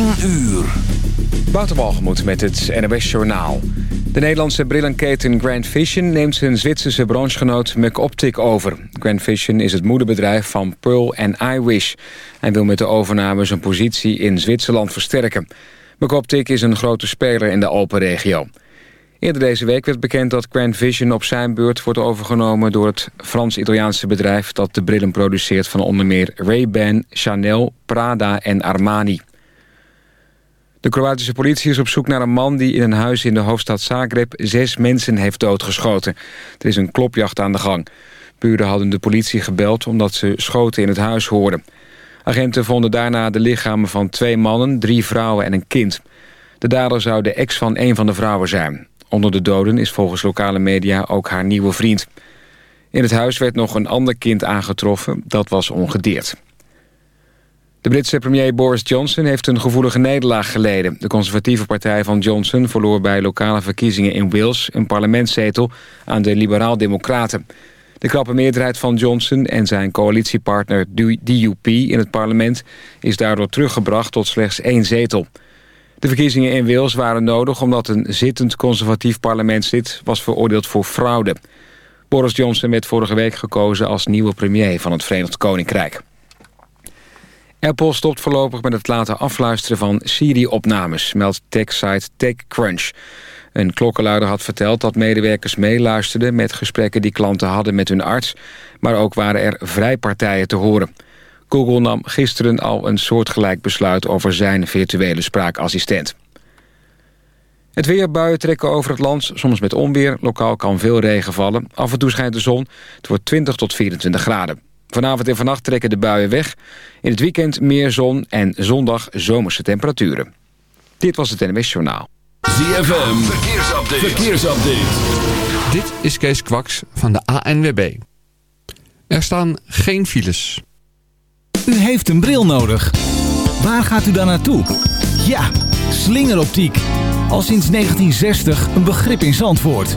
10 uur. Wouter met het NOS Journaal. De Nederlandse brillenketen Grand Vision neemt zijn Zwitserse branchegenoot McOptic over. Grand Vision is het moederbedrijf van Pearl en iWish. Hij wil met de overname zijn positie in Zwitserland versterken. McOptic is een grote speler in de Alpenregio. Eerder deze week werd bekend dat Grand Vision op zijn beurt wordt overgenomen... door het Frans-Italiaanse bedrijf dat de brillen produceert... van onder meer Ray-Ban, Chanel, Prada en Armani. De Kroatische politie is op zoek naar een man die in een huis in de hoofdstad Zagreb zes mensen heeft doodgeschoten. Er is een klopjacht aan de gang. Buren hadden de politie gebeld omdat ze schoten in het huis hoorden. Agenten vonden daarna de lichamen van twee mannen, drie vrouwen en een kind. De dader zou de ex van een van de vrouwen zijn. Onder de doden is volgens lokale media ook haar nieuwe vriend. In het huis werd nog een ander kind aangetroffen, dat was ongedeerd. De Britse premier Boris Johnson heeft een gevoelige nederlaag geleden. De conservatieve partij van Johnson verloor bij lokale verkiezingen in Wales... een parlementszetel aan de liberaal-democraten. De krappe meerderheid van Johnson en zijn coalitiepartner DUP in het parlement... is daardoor teruggebracht tot slechts één zetel. De verkiezingen in Wales waren nodig omdat een zittend conservatief parlementslid... was veroordeeld voor fraude. Boris Johnson werd vorige week gekozen als nieuwe premier van het Verenigd Koninkrijk. Apple stopt voorlopig met het laten afluisteren van Siri-opnames... meldt tech-site TechCrunch. Een klokkenluider had verteld dat medewerkers meeluisterden... met gesprekken die klanten hadden met hun arts... maar ook waren er vrijpartijen te horen. Google nam gisteren al een soortgelijk besluit... over zijn virtuele spraakassistent. Het weerbuien trekken over het land, soms met onweer. Lokaal kan veel regen vallen. Af en toe schijnt de zon. Het wordt 20 tot 24 graden. Vanavond en vannacht trekken de buien weg. In het weekend meer zon en zondag zomerse temperaturen. Dit was het NMS Journaal. ZFM, verkeersupdate. verkeersupdate. Dit is Kees Kwaks van de ANWB. Er staan geen files. U heeft een bril nodig. Waar gaat u dan naartoe? Ja, slingeroptiek. Al sinds 1960 een begrip in Zandvoort.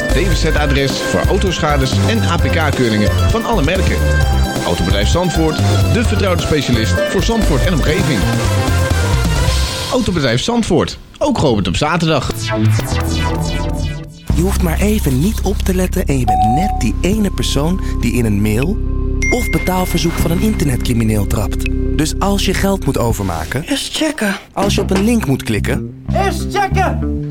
DWZ-adres voor autoschades en APK-keuringen van alle merken. Autobedrijf Zandvoort, de vertrouwde specialist voor Zandvoort en omgeving. Autobedrijf Zandvoort, ook geopend op zaterdag. Je hoeft maar even niet op te letten en je bent net die ene persoon die in een mail of betaalverzoek van een internetcrimineel trapt. Dus als je geld moet overmaken... Eerst checken. Als je op een link moet klikken... Eerst checken!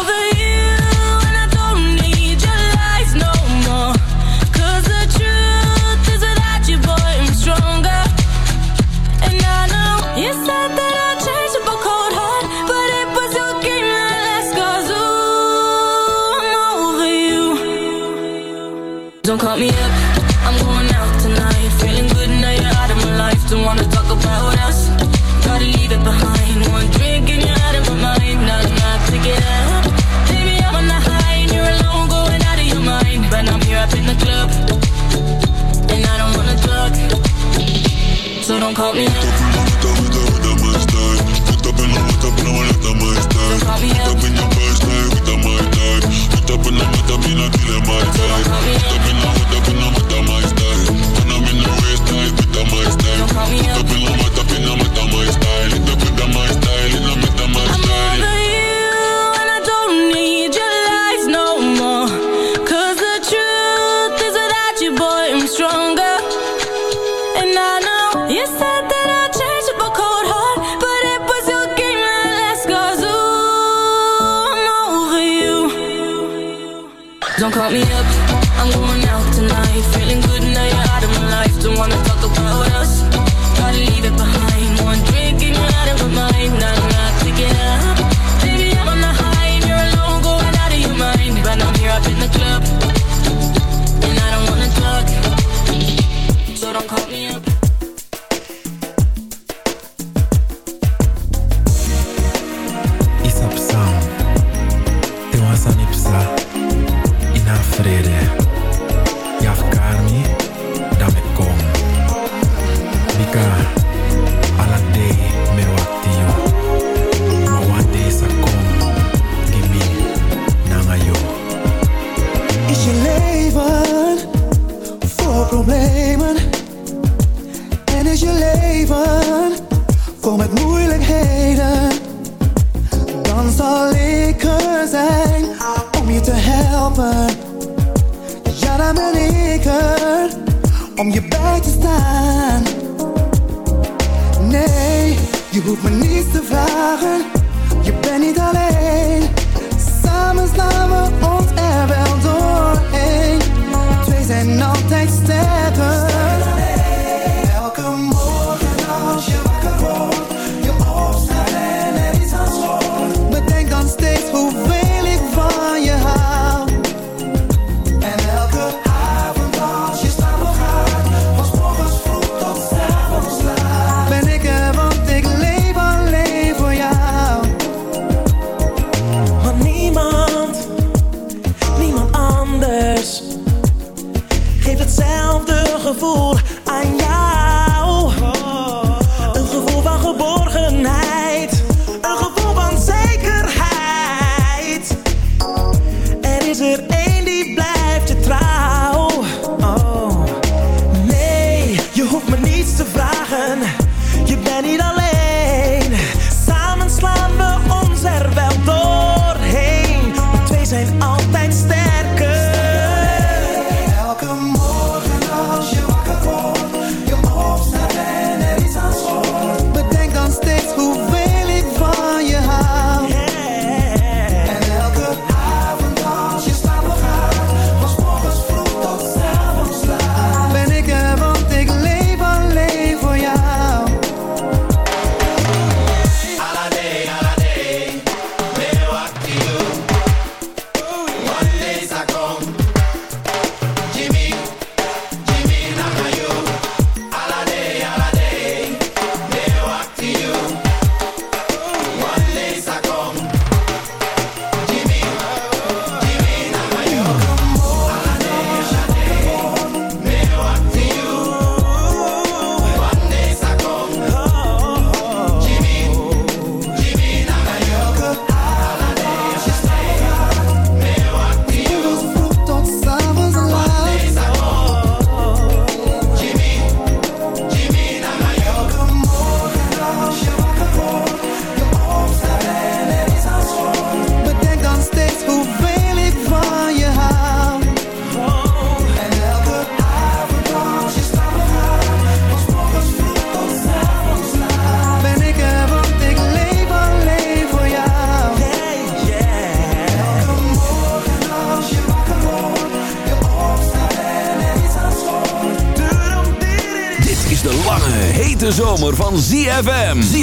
Don't call me. Don't de me up. Don't call me up. Is je leven voor problemen? En is je leven voor mijn moeilijkheden? Dan zal ik er zijn om je te helpen. Ja, dan ben ik er om je bij te staan. Nee, je hoeft me niets te vragen. Je bent niet alleen. Samen slaan we ons er wel doorheen. Twee zijn altijd sterk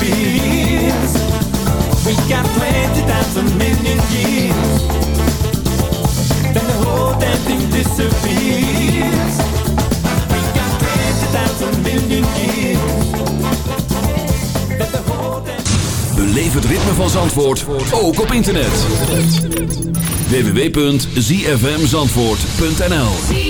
beats. We got plenty times a million years. Then the whole damn thing disappears. We got plenty times a million years. Then the whole damn... Beleef het ritme van Zandvoort, ook op internet. www.zfmzandvoort.nl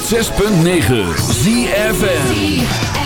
106.9 ZFN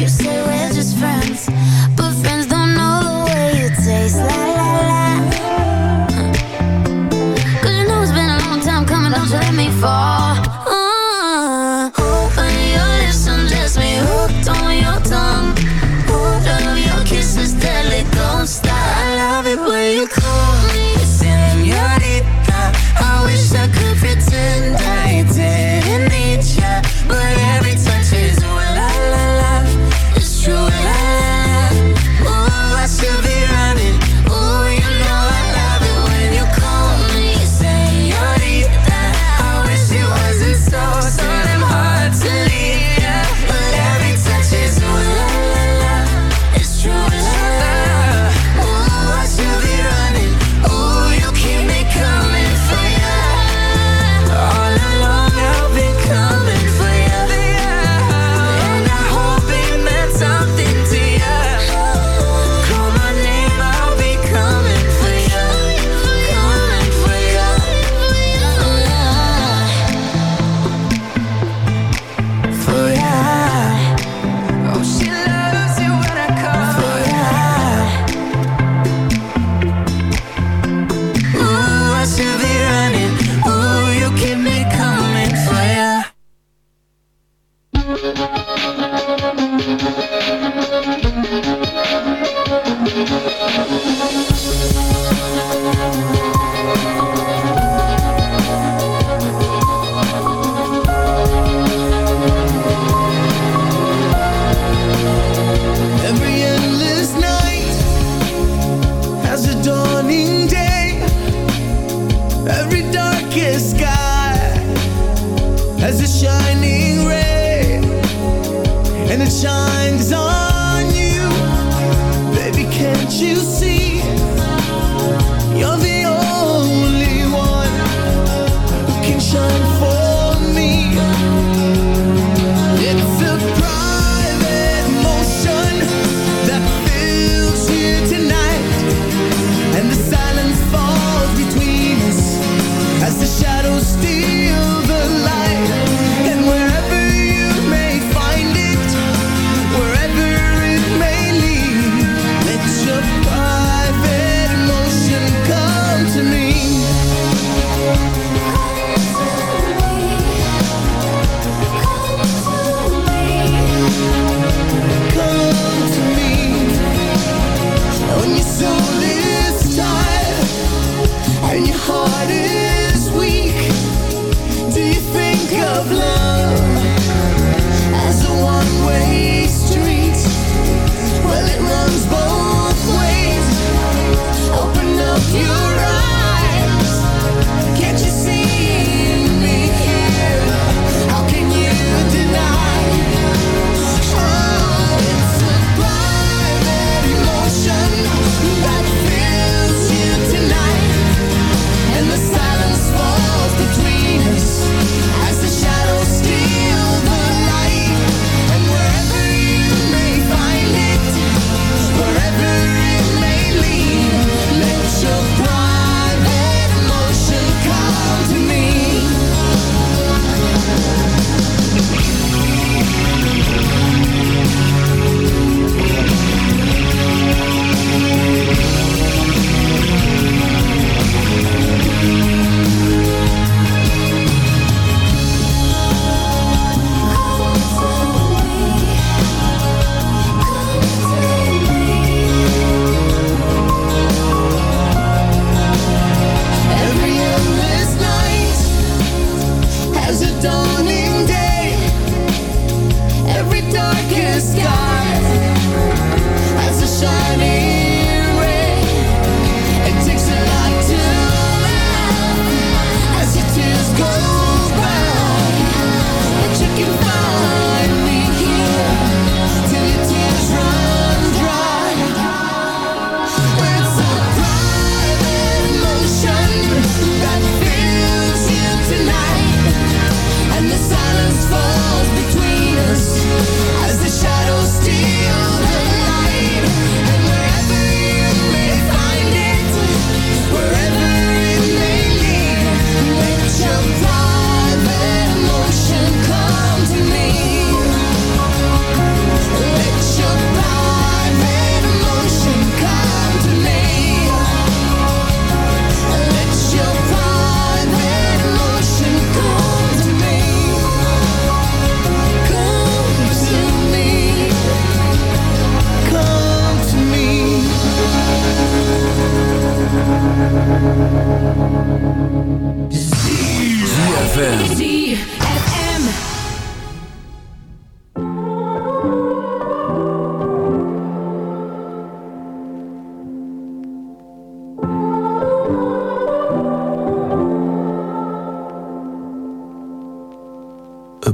you say Every darkest sky has a shining ray, and it shines on you. Baby, can't you see? You're the only one who can shine.